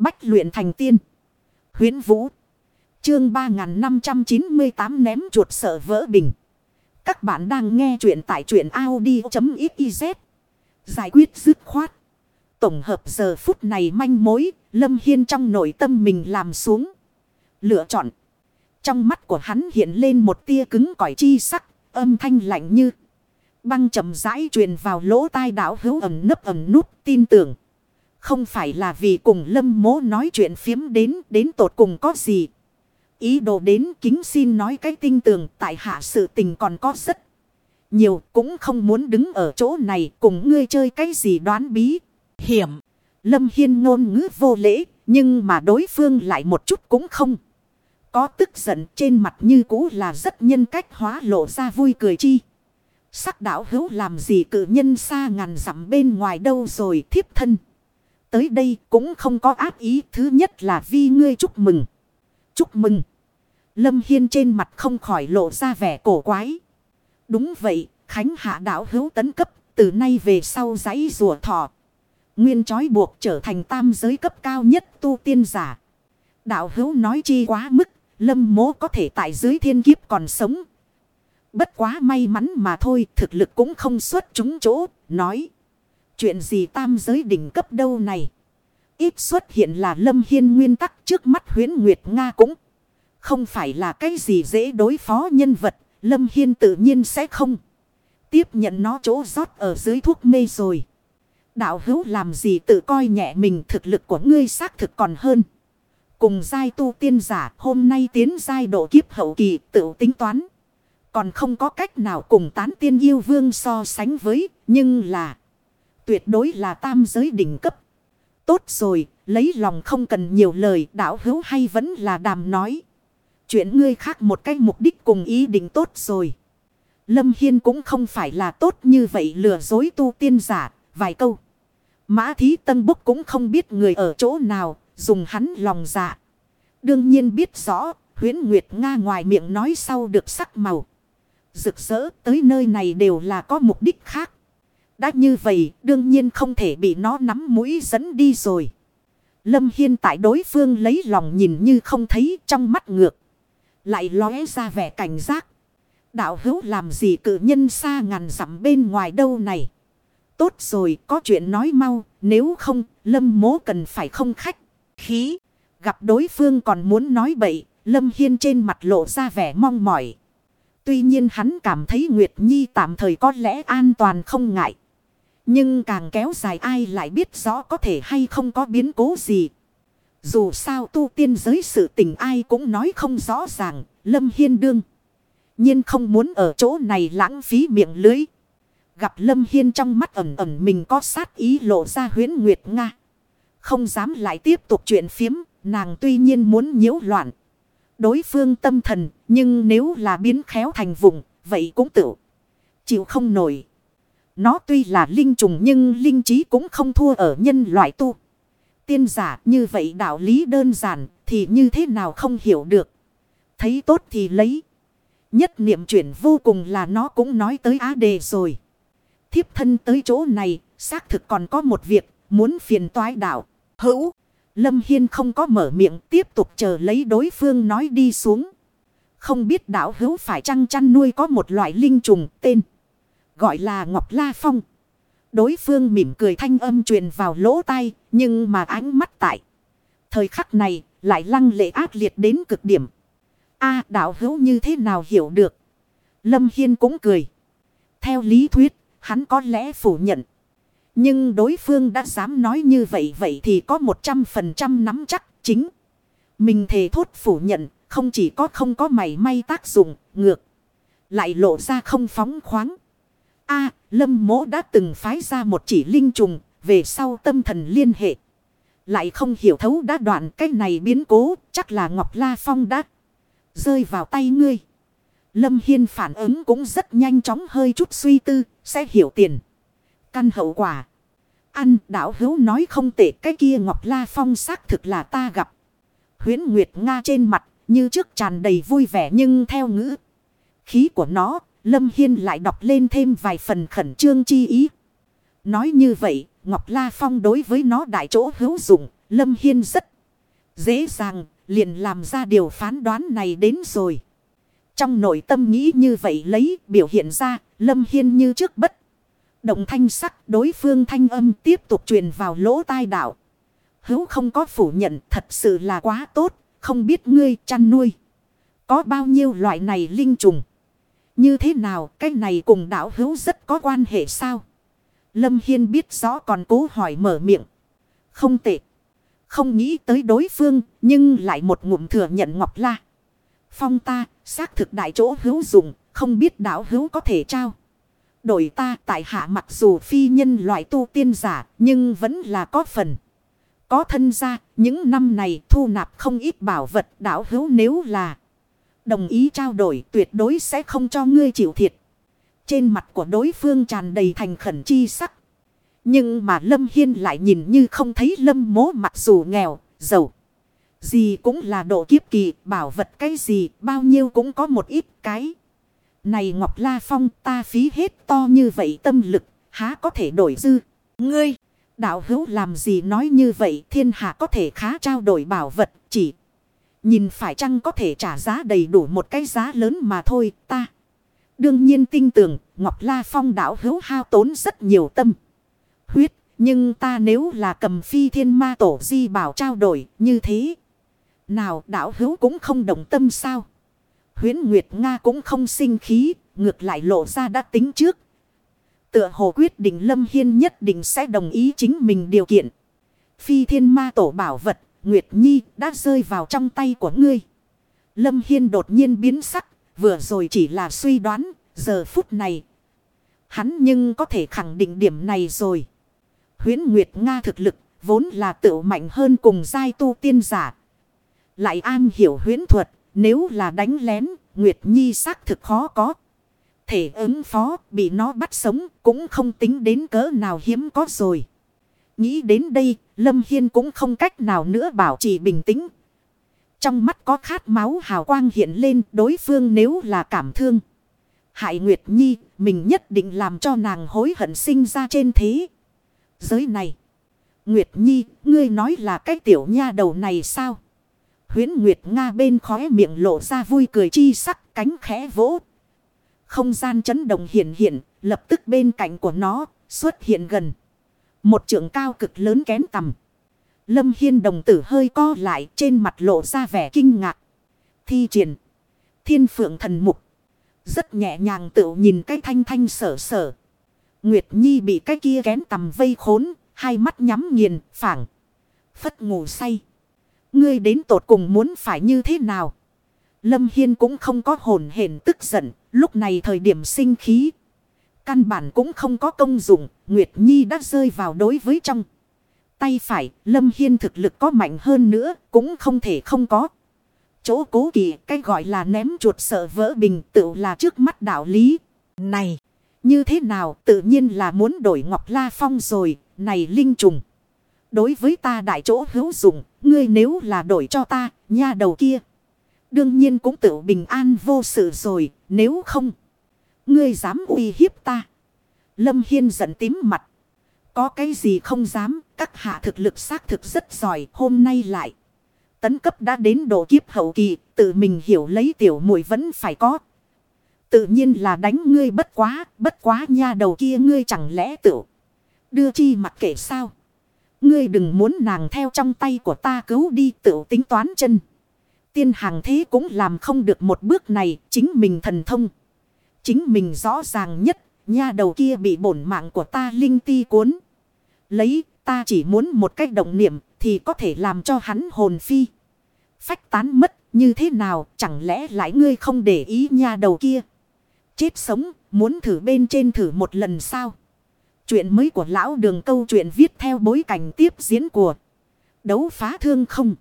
Bách luyện thành tiên. Huyến Vũ. Chương 3598 ném chuột sợ vỡ bình. Các bạn đang nghe truyện tại truyện Audi.xyz. Giải quyết dứt khoát. Tổng hợp giờ phút này manh mối, Lâm Hiên trong nội tâm mình làm xuống. Lựa chọn. Trong mắt của hắn hiện lên một tia cứng cỏi chi sắc, âm thanh lạnh như. Băng chậm rãi truyền vào lỗ tai đảo hữu ẩm nấp ẩm nút tin tưởng. Không phải là vì cùng lâm mố nói chuyện phiếm đến, đến tột cùng có gì. Ý đồ đến kính xin nói cái tinh tường tại hạ sự tình còn có rất nhiều cũng không muốn đứng ở chỗ này cùng ngươi chơi cái gì đoán bí, hiểm. Lâm Hiên ngôn ngữ vô lễ nhưng mà đối phương lại một chút cũng không. Có tức giận trên mặt như cũ là rất nhân cách hóa lộ ra vui cười chi. Sắc đảo hữu làm gì cử nhân xa ngàn dặm bên ngoài đâu rồi thiếp thân. Tới đây cũng không có ác ý. Thứ nhất là vi ngươi chúc mừng. Chúc mừng. Lâm Hiên trên mặt không khỏi lộ ra vẻ cổ quái. Đúng vậy, Khánh hạ đảo hữu tấn cấp, từ nay về sau giấy rùa thọ. Nguyên trói buộc trở thành tam giới cấp cao nhất tu tiên giả. Đạo hữu nói chi quá mức, lâm mố có thể tại dưới thiên kiếp còn sống. Bất quá may mắn mà thôi, thực lực cũng không xuất chúng chỗ, nói. Chuyện gì tam giới đỉnh cấp đâu này? Ít xuất hiện là lâm hiên nguyên tắc trước mắt huyến Nguyệt Nga cũng. Không phải là cái gì dễ đối phó nhân vật. Lâm hiên tự nhiên sẽ không. Tiếp nhận nó chỗ rót ở dưới thuốc mê rồi. Đạo hữu làm gì tự coi nhẹ mình, thực lực của ngươi xác thực còn hơn. Cùng giai tu tiên giả, hôm nay tiến giai độ kiếp hậu kỳ, tự tính toán. Còn không có cách nào cùng tán tiên yêu vương so sánh với. Nhưng là tuyệt đối là tam giới đỉnh cấp. Tốt rồi, lấy lòng không cần nhiều lời đạo hữu hay vẫn là đàm nói. Chuyện ngươi khác một cái mục đích cùng ý định tốt rồi. Lâm Hiên cũng không phải là tốt như vậy lừa dối tu tiên giả, vài câu. Mã thí tân Búc cũng không biết người ở chỗ nào, dùng hắn lòng dạ. Đương nhiên biết rõ, huyến Nguyệt Nga ngoài miệng nói sau được sắc màu. Rực rỡ tới nơi này đều là có mục đích khác. Đã như vậy, đương nhiên không thể bị nó nắm mũi dẫn đi rồi. Lâm Hiên tại đối phương lấy lòng nhìn như không thấy trong mắt ngược. Lại lóe ra vẻ cảnh giác. Đạo hữu làm gì cử nhân xa ngàn dặm bên ngoài đâu này. Tốt rồi, có chuyện nói mau, nếu không, lâm mố cần phải không khách. Khí, gặp đối phương còn muốn nói bậy, lâm hiên trên mặt lộ ra vẻ mong mỏi. Tuy nhiên hắn cảm thấy Nguyệt Nhi tạm thời có lẽ an toàn không ngại. Nhưng càng kéo dài ai lại biết rõ có thể hay không có biến cố gì. Dù sao tu tiên giới sự tình ai cũng nói không rõ ràng, Lâm Hiên đương. nhiên không muốn ở chỗ này lãng phí miệng lưới. Gặp Lâm Hiên trong mắt ẩm ẩm mình có sát ý lộ ra huyến Nguyệt Nga. Không dám lại tiếp tục chuyện phiếm, nàng tuy nhiên muốn nhiễu loạn. Đối phương tâm thần, nhưng nếu là biến khéo thành vùng, vậy cũng tự chịu không nổi. Nó tuy là linh trùng nhưng linh trí cũng không thua ở nhân loại tu. Tiên giả như vậy đạo lý đơn giản thì như thế nào không hiểu được. Thấy tốt thì lấy. Nhất niệm chuyển vô cùng là nó cũng nói tới á đề rồi. Thiếp thân tới chỗ này, xác thực còn có một việc, muốn phiền toái đạo. Hữu, Lâm Hiên không có mở miệng tiếp tục chờ lấy đối phương nói đi xuống. Không biết đạo hữu phải chăng chăn nuôi có một loại linh trùng tên. Gọi là Ngọc La Phong. Đối phương mỉm cười thanh âm truyền vào lỗ tai, nhưng mà ánh mắt tại. Thời khắc này, lại lăng lệ ác liệt đến cực điểm. a đạo hữu như thế nào hiểu được? Lâm Hiên cũng cười. Theo lý thuyết, hắn có lẽ phủ nhận. Nhưng đối phương đã dám nói như vậy vậy thì có một trăm phần trăm nắm chắc chính. Mình thề thốt phủ nhận, không chỉ có không có mảy may tác dụng, ngược. Lại lộ ra không phóng khoáng a lâm mỗ đã từng phái ra một chỉ linh trùng, về sau tâm thần liên hệ. Lại không hiểu thấu đã đoạn cái này biến cố, chắc là Ngọc La Phong đã rơi vào tay ngươi. Lâm Hiên phản ứng cũng rất nhanh chóng hơi chút suy tư, sẽ hiểu tiền. Căn hậu quả. Ăn đảo hữu nói không tệ cái kia Ngọc La Phong xác thực là ta gặp. Huyến Nguyệt Nga trên mặt như trước tràn đầy vui vẻ nhưng theo ngữ. Khí của nó, Lâm Hiên lại đọc lên thêm vài phần khẩn trương chi ý. Nói như vậy, Ngọc La Phong đối với nó đại chỗ hữu dụng, Lâm Hiên rất dễ dàng liền làm ra điều phán đoán này đến rồi. Trong nội tâm nghĩ như vậy lấy biểu hiện ra Lâm Hiên như trước bất. Động thanh sắc đối phương thanh âm tiếp tục truyền vào lỗ tai đạo. Hữu không có phủ nhận thật sự là quá tốt. Không biết ngươi chăn nuôi. Có bao nhiêu loại này linh trùng. Như thế nào, cái này cùng đạo hữu rất có quan hệ sao? Lâm Hiên biết rõ còn cố hỏi mở miệng. Không tệ. Không nghĩ tới đối phương, nhưng lại một ngụm thừa nhận Ngọc La. Phong ta, xác thực đại chỗ hữu dụng, không biết đạo hữu có thể trao. Đổi ta, tại hạ mặc dù phi nhân loại tu tiên giả, nhưng vẫn là có phần. Có thân ra những năm này thu nạp không ít bảo vật đạo hữu nếu là đồng ý trao đổi tuyệt đối sẽ không cho ngươi chịu thiệt. Trên mặt của đối phương tràn đầy thành khẩn chi sắc. Nhưng mà Lâm Hiên lại nhìn như không thấy Lâm mố mặc dù nghèo, giàu. Gì cũng là độ kiếp kỳ, bảo vật cái gì, bao nhiêu cũng có một ít cái. Này Ngọc La Phong ta phí hết to như vậy tâm lực, há có thể đổi dư. Ngươi, đạo hữu làm gì nói như vậy, thiên hạ có thể khá trao đổi bảo vật, chỉ nhìn phải chăng có thể trả giá đầy đủ một cái giá lớn mà thôi, ta. Đương nhiên tin tưởng, Ngọc La Phong đảo hữu hao tốn rất nhiều tâm. Huyết, nhưng ta nếu là cầm phi thiên ma tổ di bảo trao đổi như thế. Nào đảo hữu cũng không đồng tâm sao. Huyến Nguyệt Nga cũng không sinh khí, ngược lại lộ ra đã tính trước. Tựa hồ quyết định Lâm Hiên nhất định sẽ đồng ý chính mình điều kiện. Phi thiên ma tổ bảo vật, Nguyệt Nhi đã rơi vào trong tay của ngươi. Lâm Hiên đột nhiên biến sắc, vừa rồi chỉ là suy đoán, giờ phút này. Hắn nhưng có thể khẳng định điểm này rồi. Huyến Nguyệt Nga thực lực, vốn là tự mạnh hơn cùng giai tu tiên giả. Lại an hiểu huyến thuật, nếu là đánh lén, Nguyệt Nhi xác thực khó có. Thể ứng phó, bị nó bắt sống, cũng không tính đến cỡ nào hiếm có rồi. Nghĩ đến đây, Lâm Hiên cũng không cách nào nữa bảo trì bình tĩnh. Trong mắt có khát máu hào quang hiện lên đối phương nếu là cảm thương. Hại Nguyệt Nhi, mình nhất định làm cho nàng hối hận sinh ra trên thế. Giới này. Nguyệt Nhi, ngươi nói là cái tiểu nha đầu này sao? Huyến Nguyệt Nga bên khóe miệng lộ ra vui cười chi sắc cánh khẽ vỗ. Không gian chấn động hiện hiện, lập tức bên cạnh của nó xuất hiện gần. Một trượng cao cực lớn kén tầm. Lâm Hiên đồng tử hơi co lại, trên mặt lộ ra vẻ kinh ngạc. Thi triển. Thiên phượng thần mục. Rất nhẹ nhàng tự nhìn cái thanh thanh sở sở. Nguyệt Nhi bị cái kia kén tầm vây khốn. Hai mắt nhắm nghiền, phảng. Phất ngủ say. Ngươi đến tột cùng muốn phải như thế nào? Lâm Hiên cũng không có hồn hển tức giận. Lúc này thời điểm sinh khí. Căn bản cũng không có công dụng. Nguyệt Nhi đã rơi vào đối với trong. Tay phải, Lâm Hiên thực lực có mạnh hơn nữa, cũng không thể không có. Chỗ cố kỳ, cái gọi là ném chuột sợ vỡ bình tự là trước mắt đạo lý. Này, như thế nào tự nhiên là muốn đổi Ngọc La Phong rồi, này linh trùng. Đối với ta đại chỗ hữu dụng, ngươi nếu là đổi cho ta, nha đầu kia. Đương nhiên cũng tự bình an vô sự rồi, nếu không. Ngươi dám uy hiếp ta. Lâm Hiên giận tím mặt. Có cái gì không dám, các hạ thực lực xác thực rất giỏi, hôm nay lại. Tấn cấp đã đến độ kiếp hậu kỳ, tự mình hiểu lấy tiểu muội vẫn phải có. Tự nhiên là đánh ngươi bất quá, bất quá nha đầu kia ngươi chẳng lẽ tự đưa chi mặt kệ sao. Ngươi đừng muốn nàng theo trong tay của ta cứu đi tự tính toán chân. Tiên hàng thế cũng làm không được một bước này, chính mình thần thông. Chính mình rõ ràng nhất, nha đầu kia bị bổn mạng của ta linh ti cuốn. Lấy, ta chỉ muốn một cách động niệm thì có thể làm cho hắn hồn phi. Phách tán mất, như thế nào, chẳng lẽ lại ngươi không để ý nha đầu kia. Chết sống, muốn thử bên trên thử một lần sao. Chuyện mới của lão đường câu chuyện viết theo bối cảnh tiếp diễn của đấu phá thương không.